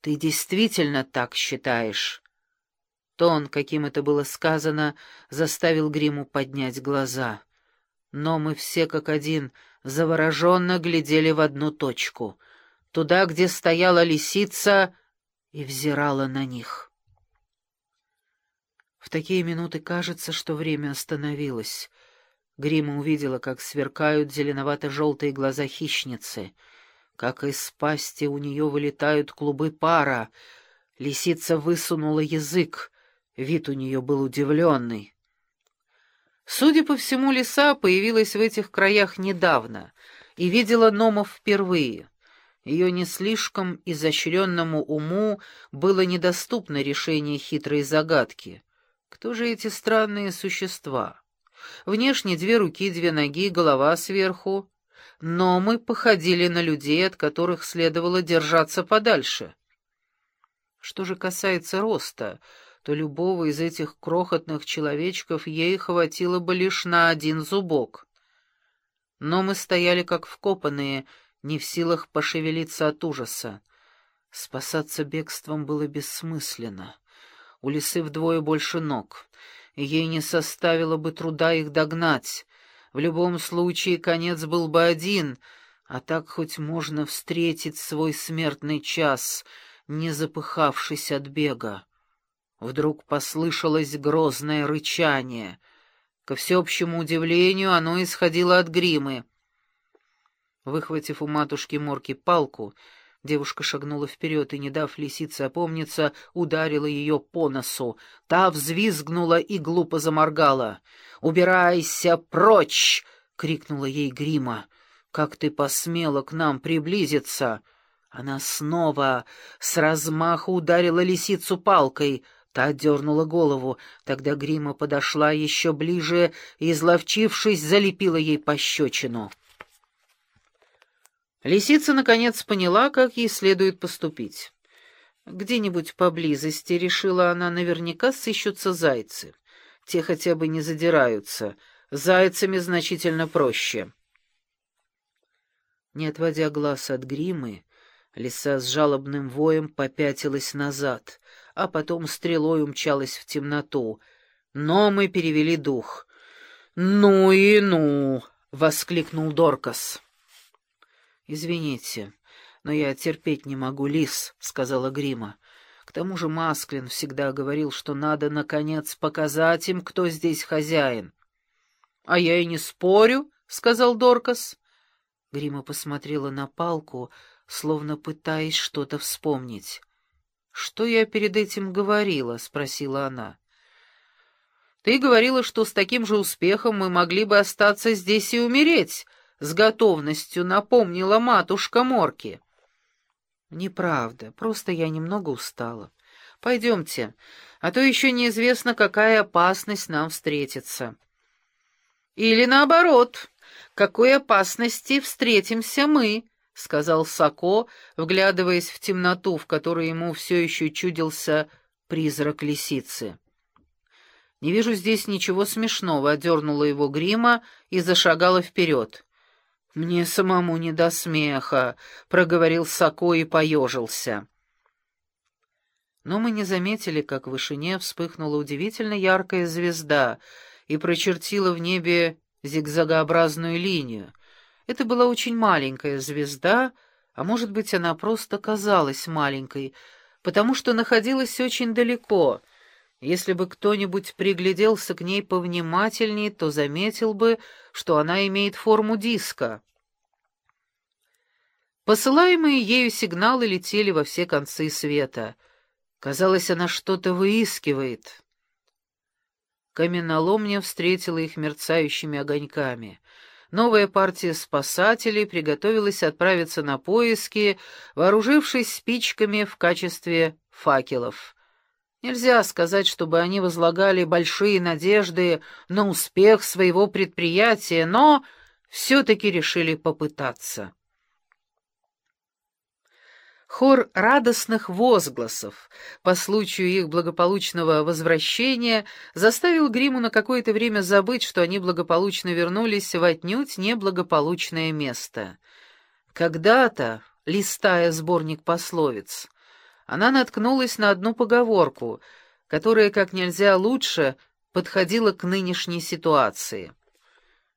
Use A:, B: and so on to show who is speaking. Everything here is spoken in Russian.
A: «Ты действительно так считаешь?» Тон, каким это было сказано, заставил Гриму поднять глаза. Но мы все как один завороженно глядели в одну точку, туда, где стояла лисица и взирала на них. В такие минуты кажется, что время остановилось. Грима увидела, как сверкают зеленовато-желтые глаза хищницы, как из пасти у нее вылетают клубы пара. Лисица высунула язык, Вид у нее был удивленный. Судя по всему, лиса появилась в этих краях недавно и видела Номов впервые. Ее не слишком изощренному уму было недоступно решение хитрой загадки. Кто же эти странные существа? Внешне две руки, две ноги, голова сверху. Но мы походили на людей, от которых следовало держаться подальше. Что же касается роста, то любого из этих крохотных человечков ей хватило бы лишь на один зубок. Но мы стояли как вкопанные, не в силах пошевелиться от ужаса. Спасаться бегством было бессмысленно. У лисы вдвое больше ног, ей не составило бы труда их догнать. В любом случае конец был бы один, а так хоть можно встретить свой смертный час, не запыхавшись от бега. Вдруг послышалось грозное рычание. Ко всеобщему удивлению оно исходило от гримы. Выхватив у матушки Морки палку, девушка шагнула вперед и, не дав лисице опомниться, ударила ее по носу. Та взвизгнула и глупо заморгала. «Убирайся прочь!» — крикнула ей грима. «Как ты посмела к нам приблизиться?» Она снова с размаху ударила лисицу палкой — Та дернула голову, тогда Грима подошла еще ближе и, изловчившись, залепила ей пощечину. Лисица, наконец, поняла, как ей следует поступить. Где-нибудь поблизости, решила она, наверняка сыщутся зайцы. Те хотя бы не задираются. Зайцами значительно проще. Не отводя глаз от гримы, лиса с жалобным воем попятилась назад — а потом стрелой умчалась в темноту. Но мы перевели дух. «Ну и ну!» — воскликнул Доркас. «Извините, но я терпеть не могу, лис», — сказала Грима. «К тому же Масклин всегда говорил, что надо, наконец, показать им, кто здесь хозяин». «А я и не спорю», — сказал Доркас. Грима посмотрела на палку, словно пытаясь что-то вспомнить. «Что я перед этим говорила?» — спросила она. «Ты говорила, что с таким же успехом мы могли бы остаться здесь и умереть», — с готовностью напомнила матушка Морки. «Неправда, просто я немного устала. Пойдемте, а то еще неизвестно, какая опасность нам встретится». «Или наоборот, какой опасности встретимся мы», — сказал Сако, вглядываясь в темноту, в которой ему все еще чудился призрак лисицы. «Не вижу здесь ничего смешного», — одернула его грима и зашагала вперед. «Мне самому не до смеха», — проговорил Сако и поежился. Но мы не заметили, как в вышине вспыхнула удивительно яркая звезда и прочертила в небе зигзагообразную линию, это была очень маленькая звезда, а может быть, она просто казалась маленькой, потому что находилась очень далеко. Если бы кто-нибудь пригляделся к ней повнимательнее, то заметил бы, что она имеет форму диска. Посылаемые ею сигналы летели во все концы света. Казалось, она что-то выискивает. Каменоломня встретила их мерцающими огоньками — новая партия спасателей приготовилась отправиться на поиски, вооружившись спичками в качестве факелов. Нельзя сказать, чтобы они возлагали большие надежды на успех своего предприятия, но все-таки решили попытаться. Хор радостных возгласов по случаю их благополучного возвращения заставил Гриму на какое-то время забыть, что они благополучно вернулись в отнюдь неблагополучное место. Когда-то, листая сборник пословиц, она наткнулась на одну поговорку, которая как нельзя лучше подходила к нынешней ситуации.